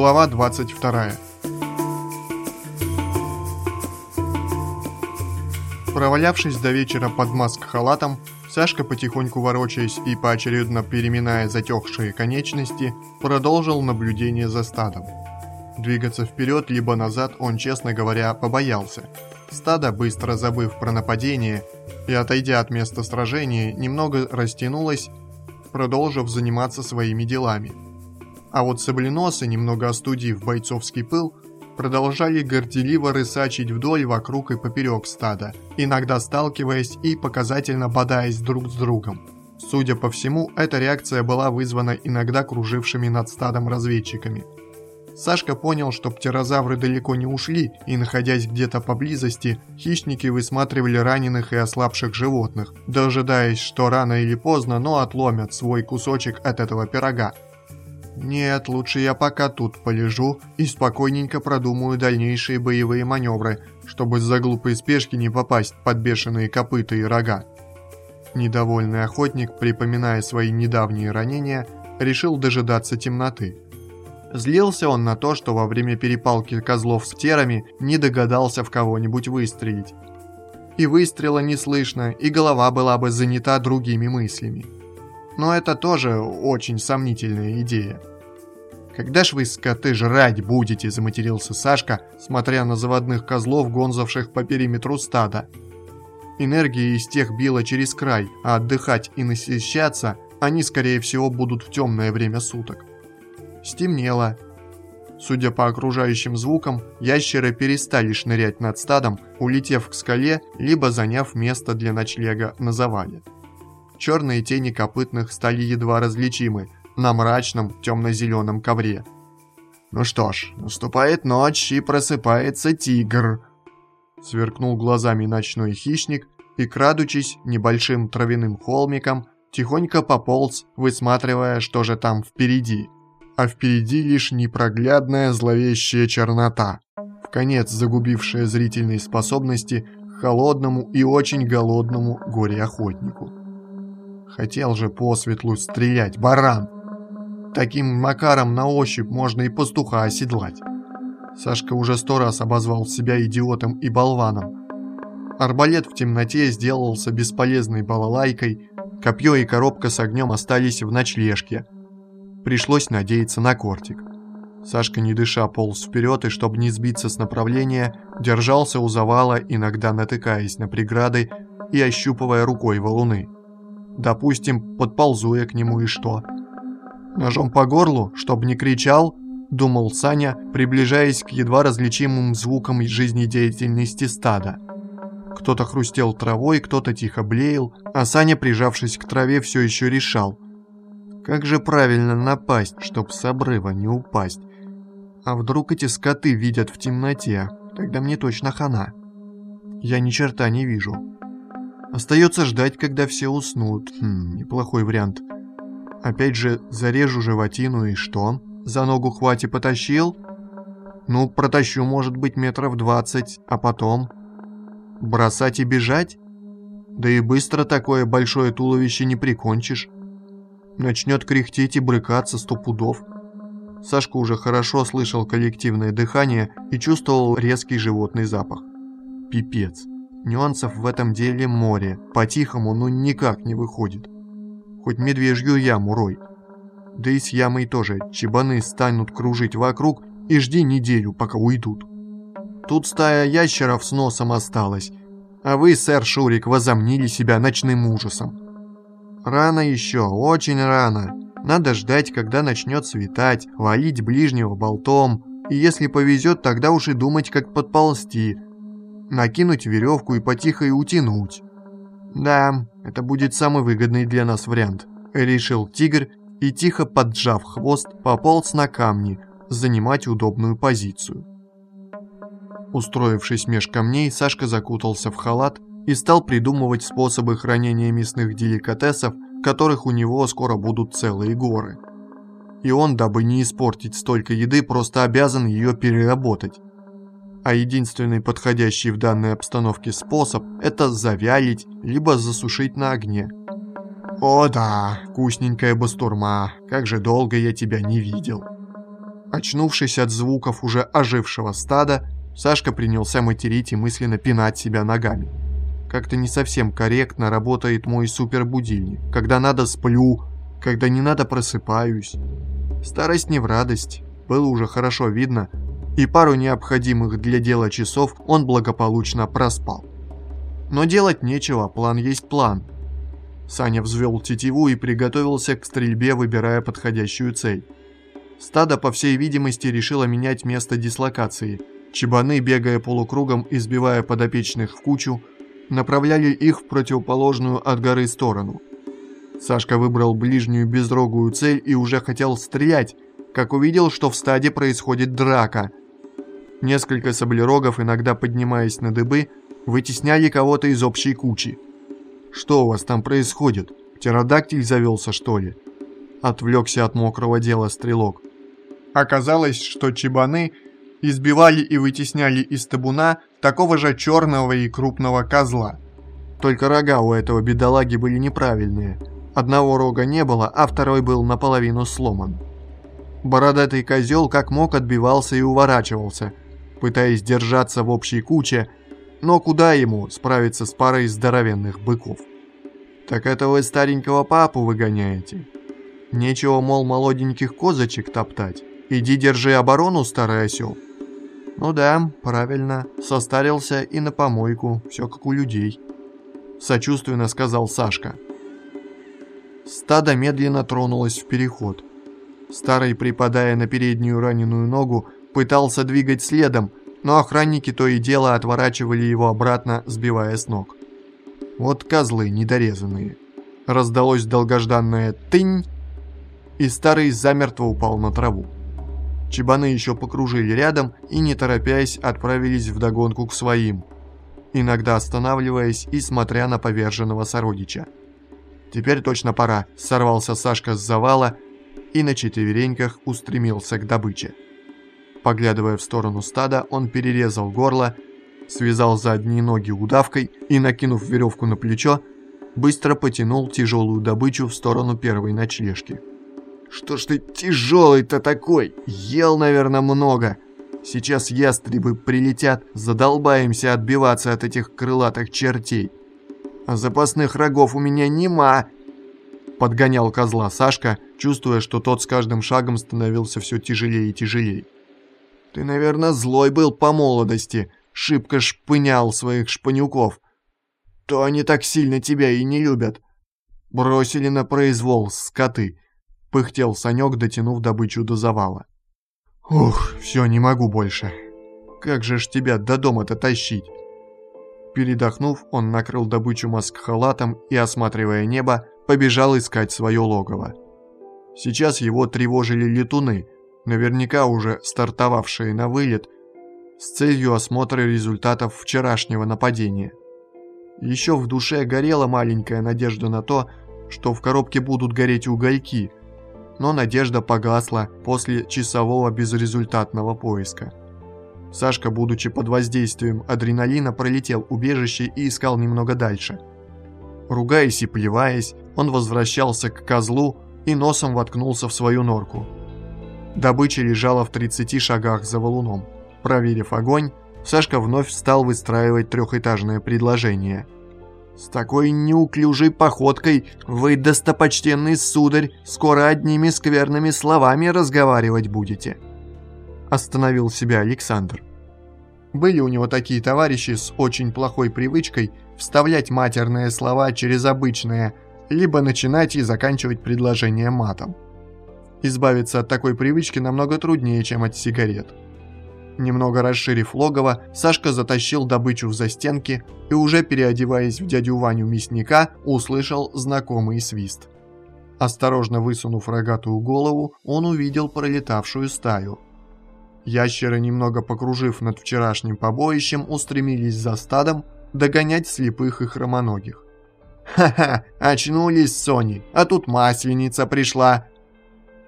Глава 22. Провалявшись до вечера под маск-халатом, Сашка, потихоньку ворочаясь и поочередно переминая затекшие конечности, продолжил наблюдение за стадом. Двигаться вперед либо назад он, честно говоря, побоялся. Стадо, быстро забыв про нападение и отойдя от места сражения, немного растянулось, продолжив заниматься своими делами. А вот сабленосы, немного остудив бойцовский пыл, продолжали горделиво рысачить вдоль, вокруг и поперек стада, иногда сталкиваясь и показательно бодаясь друг с другом. Судя по всему, эта реакция была вызвана иногда кружившими над стадом разведчиками. Сашка понял, что птерозавры далеко не ушли, и, находясь где-то поблизости, хищники высматривали раненых и ослабших животных, дожидаясь, что рано или поздно, но отломят свой кусочек от этого пирога. Нет, лучше я пока тут полежу и спокойненько продумаю дальнейшие боевые маневры, чтобы из-за глупой спешки не попасть под бешеные копыта и рога. Недовольный охотник, припоминая свои недавние ранения, решил дожидаться темноты. Злился он на то, что во время перепалки козлов с терами не догадался в кого-нибудь выстрелить. И выстрела не слышно, и голова была бы занята другими мыслями. Но это тоже очень сомнительная идея. «Когда ж вы, скоты, жрать будете?» – заматерился Сашка, смотря на заводных козлов, гонзавших по периметру стада. Энергия из тех била через край, а отдыхать и насыщаться они, скорее всего, будут в темное время суток. Стемнело. Судя по окружающим звукам, ящеры перестали шнырять над стадом, улетев к скале, либо заняв место для ночлега на завале. Черные тени копытных стали едва различимы на мрачном темно-зеленом ковре. «Ну что ж, наступает ночь и просыпается тигр», сверкнул глазами ночной хищник и, крадучись небольшим травяным холмиком, тихонько пополз, высматривая, что же там впереди а впереди лишь непроглядная зловещая чернота, в конец загубившая зрительные способности холодному и очень голодному горе-охотнику. Хотел же по светлу стрелять, баран! Таким макаром на ощупь можно и пастуха оседлать. Сашка уже сто раз обозвал себя идиотом и болваном. Арбалет в темноте сделался бесполезной балалайкой, копье и коробка с огнем остались в ночлежке – Пришлось надеяться на кортик. Сашка, не дыша, полз вперед и, чтобы не сбиться с направления, держался у завала, иногда натыкаясь на преграды и ощупывая рукой валуны. Допустим, подползу я к нему и что? Ножом по горлу, чтобы не кричал, думал Саня, приближаясь к едва различимым звукам жизнедеятельности стада. Кто-то хрустел травой, кто-то тихо блеял, а Саня, прижавшись к траве, все еще решал – как же правильно напасть, чтоб с обрыва не упасть? А вдруг эти скоты видят в темноте? Тогда мне точно хана. Я ни черта не вижу. Остается ждать, когда все уснут. Хм, неплохой вариант. Опять же, зарежу животину и что? За ногу хвати потащил? Ну, протащу, может быть, метров двадцать, а потом... Бросать и бежать? Да и быстро такое большое туловище не прикончишь. Начнет кряхтеть и брыкаться сто пудов. Сашка уже хорошо слышал коллективное дыхание и чувствовал резкий животный запах. Пипец. Нюансов в этом деле море. По-тихому, ну никак не выходит. Хоть медвежью яму рой. Да и с ямой тоже. Чебаны станут кружить вокруг и жди неделю, пока уйдут. Тут стая ящеров с носом осталась, а вы, сэр Шурик, возомнили себя ночным ужасом. Рано еще, очень рано. Надо ждать, когда начнет светать, валить ближнего болтом. И если повезет, тогда уж и думать, как подползти. Накинуть веревку и потихо утянуть. Да, это будет самый выгодный для нас вариант, решил тигр и, тихо поджав хвост, пополз на камни, занимать удобную позицию. Устроившись меж камней, Сашка закутался в халат и стал придумывать способы хранения мясных деликатесов, которых у него скоро будут целые горы. И он, дабы не испортить столько еды, просто обязан ее переработать. А единственный подходящий в данной обстановке способ – это завялить, либо засушить на огне. «О да, вкусненькая бастурма, как же долго я тебя не видел!» Очнувшись от звуков уже ожившего стада, Сашка принялся материть и мысленно пинать себя ногами. Как-то не совсем корректно работает мой супербудильник. Когда надо сплю, когда не надо просыпаюсь. Старость не в радость. Было уже хорошо видно, и пару необходимых для дела часов он благополучно проспал. Но делать нечего, план есть план. Саня взвел тетиву и приготовился к стрельбе, выбирая подходящую цель. Стадо, по всей видимости, решило менять место дислокации. Чебаны, бегая полукругом и сбивая подопечных в кучу, направляли их в противоположную от горы сторону. Сашка выбрал ближнюю безрогую цель и уже хотел стрелять, как увидел, что в стаде происходит драка. Несколько саблерогов, иногда поднимаясь на дыбы, вытесняли кого-то из общей кучи. «Что у вас там происходит? Птеродактиль завелся, что ли?» Отвлекся от мокрого дела стрелок. Оказалось, что чебаны избивали и вытесняли из табуна такого же черного и крупного козла. Только рога у этого бедолаги были неправильные. Одного рога не было, а второй был наполовину сломан. Бородатый козел как мог отбивался и уворачивался, пытаясь держаться в общей куче, но куда ему справиться с парой здоровенных быков? «Так это вы старенького папу выгоняете? Нечего, мол, молоденьких козочек топтать. Иди держи оборону, старый осел». «Ну да, правильно, состарился и на помойку, все как у людей», — сочувственно сказал Сашка. Стадо медленно тронулось в переход. Старый, припадая на переднюю раненую ногу, пытался двигать следом, но охранники то и дело отворачивали его обратно, сбивая с ног. Вот козлы недорезанные. Раздалось долгожданное «тынь», и старый замертво упал на траву. Чебаны еще покружили рядом и, не торопясь, отправились вдогонку к своим, иногда останавливаясь и смотря на поверженного сородича. «Теперь точно пора», — сорвался Сашка с завала и на четвереньках устремился к добыче. Поглядывая в сторону стада, он перерезал горло, связал задние ноги удавкой и, накинув веревку на плечо, быстро потянул тяжелую добычу в сторону первой ночлежки. «Что ж ты тяжелый-то такой? Ел, наверное, много. Сейчас ястребы прилетят, задолбаемся отбиваться от этих крылатых чертей. А запасных рогов у меня нема!» Подгонял козла Сашка, чувствуя, что тот с каждым шагом становился все тяжелее и тяжелее. Ты, наверное, злой был по молодости, шибко шпынял своих шпанюков. То они так сильно тебя и не любят. Бросили на произвол скоты. Пыхтел Санек, дотянув добычу до завала. Ух, все, не могу больше. Как же ж тебя до дома-то тащить? Передохнув, он накрыл добычу маск-халатом и, осматривая небо, побежал искать свое логово. Сейчас его тревожили летуны – наверняка уже стартовавшие на вылет, с целью осмотра результатов вчерашнего нападения. Еще в душе горела маленькая надежда на то, что в коробке будут гореть угольки, но надежда погасла после часового безрезультатного поиска. Сашка, будучи под воздействием адреналина, пролетел убежище и искал немного дальше. Ругаясь и плеваясь, он возвращался к козлу и носом воткнулся в свою норку – Добыча лежала в 30 шагах за валуном. Проверив огонь, Сашка вновь стал выстраивать трехэтажное предложение. «С такой неуклюжей походкой вы, достопочтенный сударь, скоро одними скверными словами разговаривать будете», остановил себя Александр. Были у него такие товарищи с очень плохой привычкой вставлять матерные слова через обычные, либо начинать и заканчивать предложение матом. Избавиться от такой привычки намного труднее, чем от сигарет. Немного расширив логово, Сашка затащил добычу в застенки и уже переодеваясь в дядю Ваню мясника, услышал знакомый свист. Осторожно высунув рогатую голову, он увидел пролетавшую стаю. Ящеры, немного покружив над вчерашним побоищем, устремились за стадом догонять слепых и хромоногих. «Ха-ха, очнулись, Сони, а тут масленица пришла,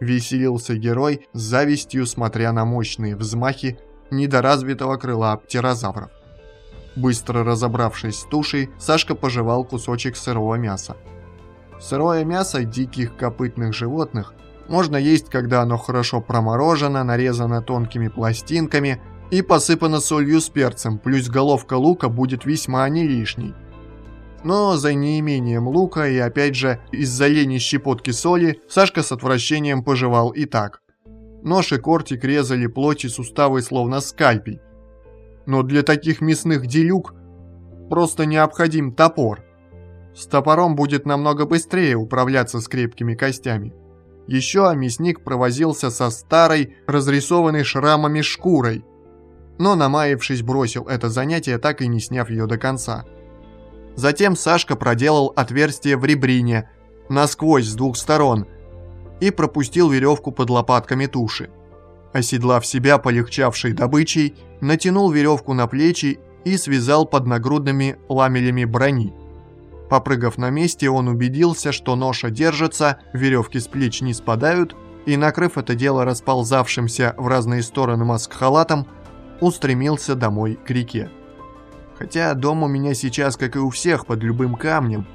Веселился герой с завистью, смотря на мощные взмахи недоразвитого крыла птерозавров. Быстро разобравшись с тушей, Сашка пожевал кусочек сырого мяса. Сырое мясо диких копытных животных Можно есть, когда оно хорошо проморожено, нарезано тонкими пластинками и посыпано солью с перцем, плюс головка лука будет весьма не лишней. Но за неимением лука и опять же из-за лени щепотки соли Сашка с отвращением пожевал и так. Нож и кортик резали плоть и суставы словно скальпель. Но для таких мясных делюк просто необходим топор. С топором будет намного быстрее управляться с крепкими костями. Еще мясник провозился со старой, разрисованной шрамами шкурой, но, намаявшись, бросил это занятие, так и не сняв ее до конца. Затем Сашка проделал отверстие в ребрине, насквозь с двух сторон, и пропустил веревку под лопатками туши. Оседлав себя полегчавшей добычей, натянул веревку на плечи и связал под нагрудными ламелями брони. Попрыгав на месте, он убедился, что ноша держится, веревки с плеч не спадают, и, накрыв это дело расползавшимся в разные стороны маск-халатом, устремился домой к реке. Хотя дом у меня сейчас, как и у всех, под любым камнем.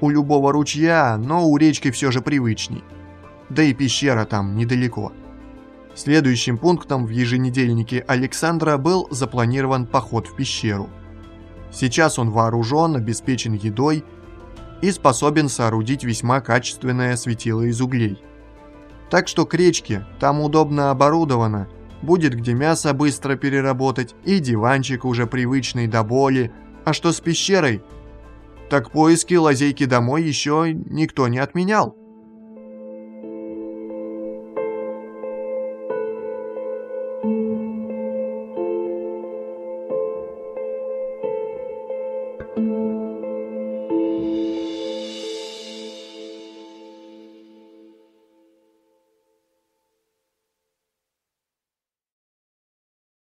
У любого ручья, но у речки все же привычней. Да и пещера там недалеко. Следующим пунктом в еженедельнике Александра был запланирован поход в пещеру. Сейчас он вооружен, обеспечен едой и способен соорудить весьма качественное светило из углей. Так что к речке там удобно оборудовано – будет где мясо быстро переработать, и диванчик уже привычный до боли. А что с пещерой? Так поиски лазейки домой еще никто не отменял.